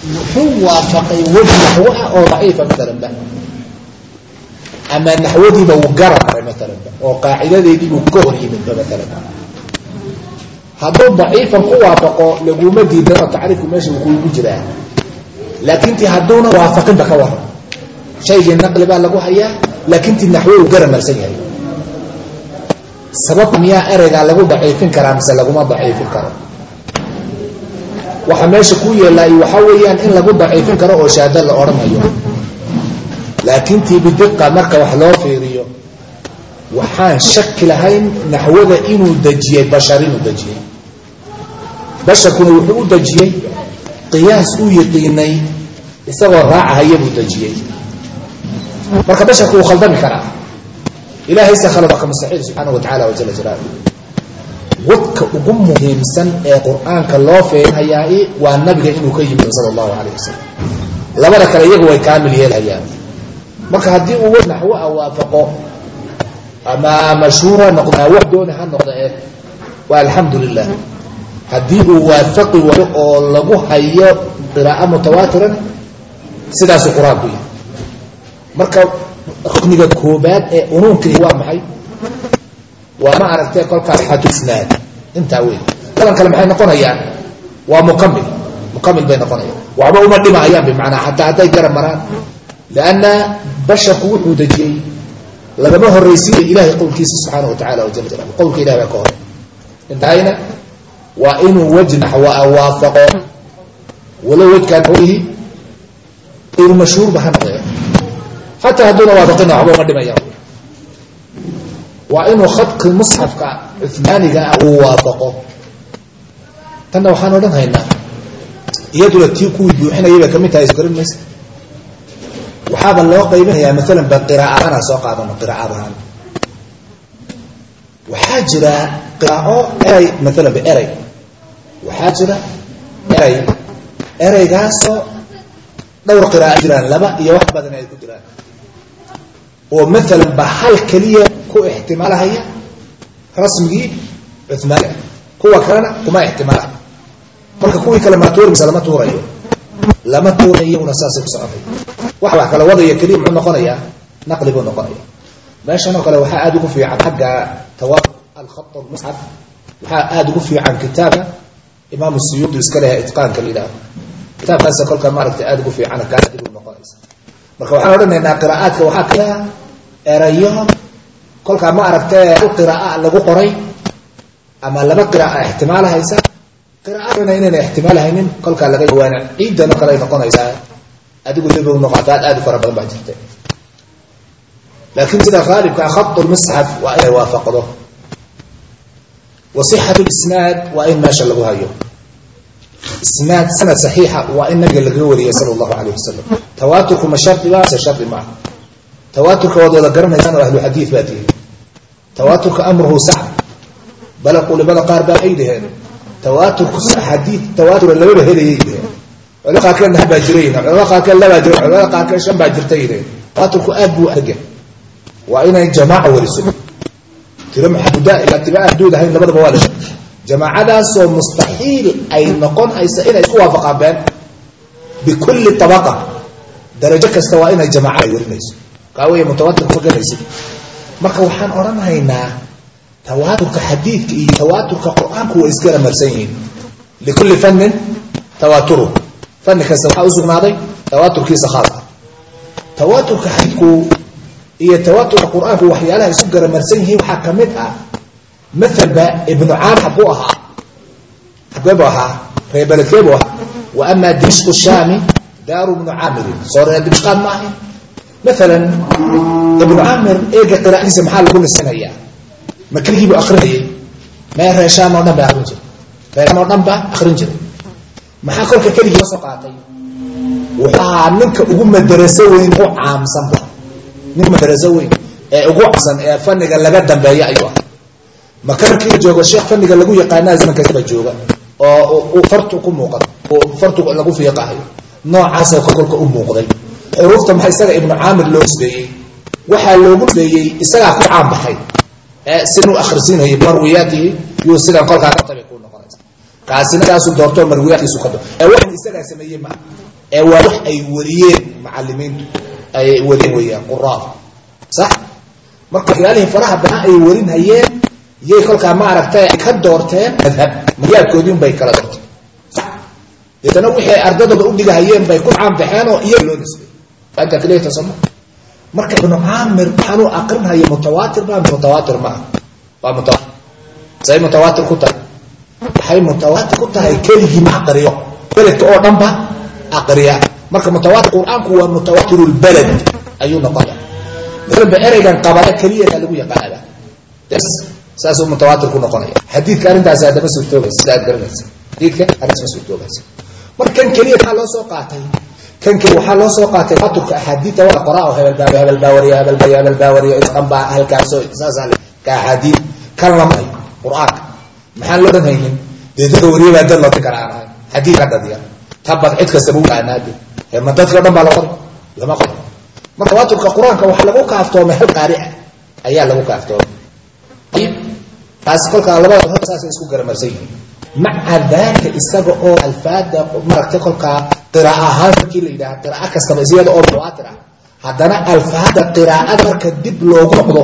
wuxuu waafaqay weji naxwo ah oo daciifa maalanba ama naxwadiiba uu garab maray maalanba oo qaacidadeediibuu ka hor yimidba maalanba hadduu daciifan ku waafaqo laguma diidano tacriifku meesha uu kugu jiraa. Laakiin ti hadduuna waafaqinba ka waran. Shaygii naqli baa lagu hayaa laakiin ti naxwo uu garab marsan yahay. Sabab miyaa ereygaa lagu daciifin karaa mise laguma daciifin karo waxa meesha ku yeelay waxaa weeyaan in lagu daciifin karo oo shaado la odhanayo laakiin tii bidiqa marka wax loo fiiriyo waxaan shaki lahayn naxwada inuu dejiyey bashar inuu dejiyey basharkuna wuxuu u dejiyey qiyaas u yiqiinay isagoo raacahaya buu dejiyey marka basharku wuu khaldami karaa ilaahayse khalad waa ka mustaxiil subxaana wa tacala wajala jalaalu wadka ugu muhiimsan ee qur'aanka loo feerinhayaa waa nabiga inuu ka yimid sala allahu calayh wasalam labada kale iyagu way kaamil yeelhayaan marka haddii uu naxwo a waafaqo ama mashhuura noqda wax dooni ha noqda eh waa alxamdu lilah haddii uu waafaqi waayo oo lagu hayo qiraa'o mutawaatiran sidaasuu qur'aanku yahay marka rukniga koobaad ee unuunkii waa maxay waa ma aragtee kolkaas xatusnaad intaa wey ladan kale maxay noqonayaan waa mukamil mukamil bay noqonayaan. Waxba uma dhimahayaan bimacnaa xataa hadday garab maraan. Lianna basharku wuxuu dejiyey lagama horraysiiya ilahay qowlkiisa subxaana wa tacala wajala jalaalu qowlka ilahi baa ka hore intahayna waa inuu waj naxwa waafaqo. Walow wejkaan ayru mashhuurba ha noqdee xataa hadduuna waafaqina waxba uma dhimayaan waa inuu khadki musxafka cumaaniga ah uu waafaqo. Tanna waxaan odhan haynaa. Iyaduna tii kuwii buuxinayay bay ka mid tahay isgaran maysa? Waxaaba loo qaybinayaa maalan ba qiraa'adaana soo qaadano qiraa'adahaan waxaa jira qiraa'o erey maalan ba erey waxaa jira erey ereygaasoo dhowr qiraa'o jiraan laba iyo wax badan ay ku jiraan. Oo maalan ba hal keliya ku ixtimaalahaya rasmigii cumaaniga kuwa kalena kuma ixtimaalahay marka kuwii kale maa tuuri mise lama tuurayo. Lama tuurayo saasay ku socotay. Wax wax wadaya keliya muxuu noqonayaa? Naqli buu noqonaya meeshan oo kale waxaa aada ugu fiican xagga tawaafuq alkhat almusxaf waxaa aada ugu fiican kitaabka imaam suyuudi iska leha itqaanka la yidhaaho kitaabkaasa kolka maaragtay aada ugu fiican kaa dib u noqonaysa. Marka waxaan odhanaynaa qiraa'aadka waxaa ka erayo kolkaa ma aragtee qiraaa lagu qoray? Ama laba qiraaa ixtimaalahaysa? Qiraa'adana inayna ixtimaalahaynin kolkaa laga waana ciidan oo kale ay noqonaysaa adigu dib noqotaad aad u fara badan baa jirta laakiin sida haalibka khatu lmusxaf waa inay waafaqdo. Wa lisnaad waa in meesha lagu hayo. Isnaad sanad saxiixa waa in nabiga lagaga wariyay sala allahu calayh wasalam tawaaturku ma shardiba se shardi maaha tawaaturka waad wada garanaysaan oo ahlu xadiid baa tihi tawaaturka amruhu sax. Bale culimada qaar baa ay dhaheen tawaaturku xadiid tawaatura lababa helayay dhaheen. Culimada qaarkeedna hal baa jirayn culimada qaarkeed labaa jira culimada qaarkeed shan baa jirtay dhaheen. Tawaaturku aad buu argan waa inay jamaaca wariso. Tiro maxamuda ilaa tiba ahduud ahayn labadaba waa sheegay jamaacadaasoo mustaxiil ay noqon haysa inay isku waafaqaan bikulli tabaqa. Darajo kasta waa inay jamaaca ay warinayso kaa weeye mutawaatirka ma ganaysid marka waxaan odhanhaynaa tawaaturka xadiidka iyo tawaaturka qur'aanku way iskala marsan yihiin. Likulli fannin tawaaturu. Fanni kasta waxaa u tawaaturkiisa khaasa tawaaturka xadiidku iyo tawaaturka qur'aanku waxyaalaha isu garamarsan yihiin waxaa ka mid ah maalba ibnu caam xaguu ahaa xageebu ahaa reer beledkeebu ahaa. Wa ama dimishqu shaami daaru ibnu caamirin soo reer dimishqaad ma ahayn maalan ibnu caamir eega qiraa'adiisa maxaa lagu nisinayaa ma keligiibu akrinayay mee reer shaam oo dhan baa akrin jiray? Reer shaam oo dhan baa akrin jiray? Maxaa kolka keligii la soo qaatay? Ahaa ninka ugu madaraso weyn ugu caamsanba ninka madaraso weyn ee ugu caamsan ee faniga laga dambeeya ayuu ahaa. Maka markii joogo sheekh faniga lagu yaqaanaa zamankasba jooga oo fartu ku muuqan oo fartu lagu fiiqahayo noocaasoo kolka u muuqday xuruufta maxaa isaga ibnu caamir loo nisbeeyey waxaa loogu nisbeeyey isagaa ku caan baxay. Ee sidanu akhrisiinayay marwiyaatihi yuu sidan kolkaa ka tabi ku noqonaysa. Kaasina saasuu doortoo marwiyaadkiisu ka do ee waxan isagaa sameeyey maa ee waa wax ay wariyeen macalimiintu ay wariyeen weeyaan quraada sax? Marka waxyaalihii faraha badan ay warinhayeen yay kolkaa ma aragtay ka doorteen madhab. Madyaabkoodii bay kala doorteen deetana wixii ay ardadooda u dhigahayeen bay ku caanbaxeen oo iyaga loo nisbay anta kaliyata soma marka ibnu caamir waxaanuu aqrinhaya mutawaatir ma mutawaatir ma ah waa mutawaatir say mutawaatir ku tahay. Waxay mutawaatir ku tahay keligii ma aqriyo. Beledka oo dhan ba aqriya. Marka mutawaatir qur'aanku waa mutawaatir lbaled ayuu noqonaya masalanba ereygan qabala keliya lagu yaqaanaba bs saasuu mutawaatir ku noqonaya xadiidka arrintaasi haddama suurtoobaysa sida aad garanaysa. Xadiidka arrintaas ma suurtoobaysa marka kan keliya maxaa loo soo qaatay kan keliya waxaa loo soo qaatay tawaaturka axaadiidta waa qoraa oo hebel baa hebel baa wariya hebel baa hebel baa wariya isqan baa halkaasoo saasaa ka axaadiid kan lama hayo qur'aanka. Maxaan loo dhan haynin? Dee dadka wariya baa dad loo tin kara aan xadiid ka dhadiya tabad cid kastaba u qaanaade ma dadka o dhan baa la qori lama qori marka tawaaturka qur'aanka waxaa lagu kaaftoomay hal qaari ah ayaa lagu kaaftoomay taasi kolkaa labada saasay isku garamarsan yihiin maca daalika isaga oo alfaada maragtay kolkaa qira'a ahaan markii la yidhaha qira'a kastaba iyada oo mutawaatir haddana alfaada qiraa'ada marka dib loogu noqdo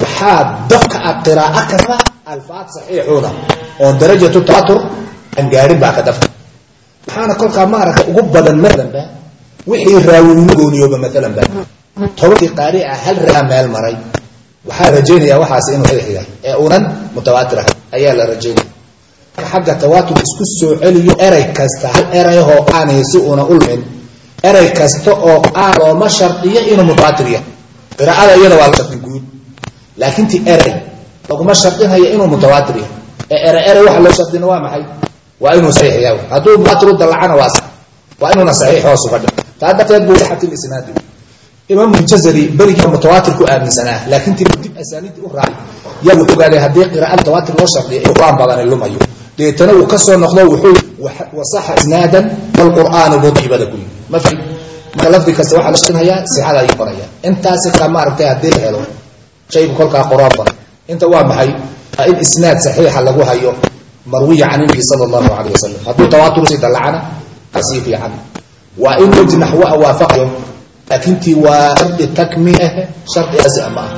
waxaa dabka ah qiraa'o kasta alfaad saxiixuuna oon darajatu tawaatur aan baa ka dafka waxaana kolkaa maaragtay ugu badan maalanba wixii raawinimo gooniyooba maalanba tobankii qaari ah hal raa meel maray. Waxaa rajaynaya waxaas inuu saxiix ee unan mutawaatir ayaa la rajaynaya xagga tawaatur isku soo celiyo erey kasta hal erayahoo aanay si una u lumin erey kasta oo aan looma shardiyo inuu mutawaatir yahay. Qiraa'ada iyada waa la shardin guud. Laakiin ti erey laguma shardinayo inuu mutawaatir yahay. Ee erey erey waxa loo shardina waa maxay? Waa inuu saxiix hadduu mutawaatir u dallacana waa waa inuuna saxiix hoos uga taa darteed buu xatil isnaadi. Imaam jazari berigaa mutawaatir ku aaminsanaa. Laakiin tii dib asaaniid u raacay yaa wuxuu ogaaday haddii qiraa'ada mutawaatir loo shardiyo in qur'aan badani lumayo deetana uu ka soo noqdo wuxuu wasaxa isnaadan walqur'aanu budibada ku yimi ma fahim marka lafdi kasta waxaa la shaqinhayaa sixada ayuu qoraya intaasi kala maaragtay haddii la helo shaygu kolkaa quraan badan inta waa maxay? Waa in isnaad saxiixa lagu hayo marwiya can nabiyi sala allahu calayh wasalam hadduu tawaatur sii dallacana ka sii fiican. Waa in wejhi naxwaha waafaqayo laakiintii waa shardi takmiil ah shardi asi ama ah.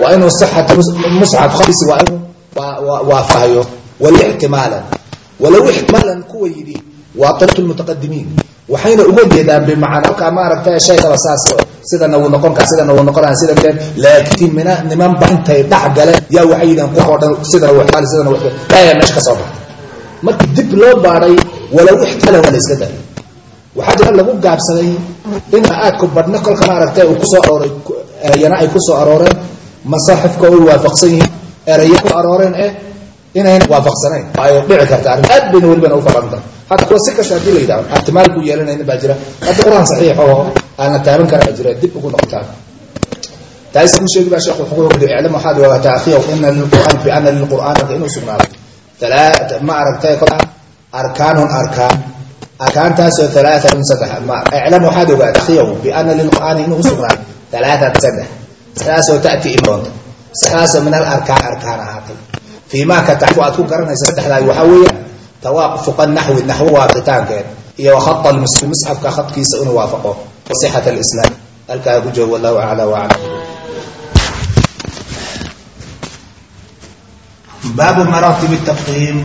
Waa inuu sixat musxaf khamsi waa inuu waafahayo walow ixtimaalan walow ixtimaalan kuwa yidhi waa ariiqu lmutaqadimiin waxayna uga jeedaan bimacnaa halkaa maaragtay shaygaba saas sidana wuu noqon kara sidana wuu noqon sida laakiin mina nimanba intay dhex galeen yaa waxay yidhahan qof oo dhan sidana waxmaal sidana wax meesha ka soo baxay. Markii dib loo baadhay walow ixtimaalan waa la iska daayay. Waxaa jira lagu gaabsaday in aadku badhna kolka maaragtay uu ku soo arooray erayana ay ku soo arooreen masaaxifka ay waafaqsan yihiin erayo ku arooreen eh inayna waafaqsanayn. Ay dhici karta arrin aad bayna welibana u faranta hata kuwa si kasta haddii la yidhahdo ihtimaal buu yeelanayna baa jira. Hadda qur'aan saxiix aan la taaban kara baa jira dib ugu noqotaan. Taasi ku sheegi baa sheekh wuxuu yidhi iclam waxaad ogaataa akhiyow ina lilqur'aan bi ana lilqur'aan marka inuu talaata ma aragtay kol arkaanun arkaan. Arkaantaasoo alaaatun saddex iclam waxaad ogaataa akhiyow biana lilqur'aani inuu usugnaaday alaaat saddex. Saxdaasoo ta'ti in doonta min al arkaan arkaan ahaatay aad ku garanaysa saddexdaay waxaa weeyaan tawaafuqa naxwi naxwo waaqitaankeed iyo wakhat musxafka khadkiisa inuu waafaqo wasixat alislaam halkaa ku joogo wallahu acla waclam baabu maraatib taqdiim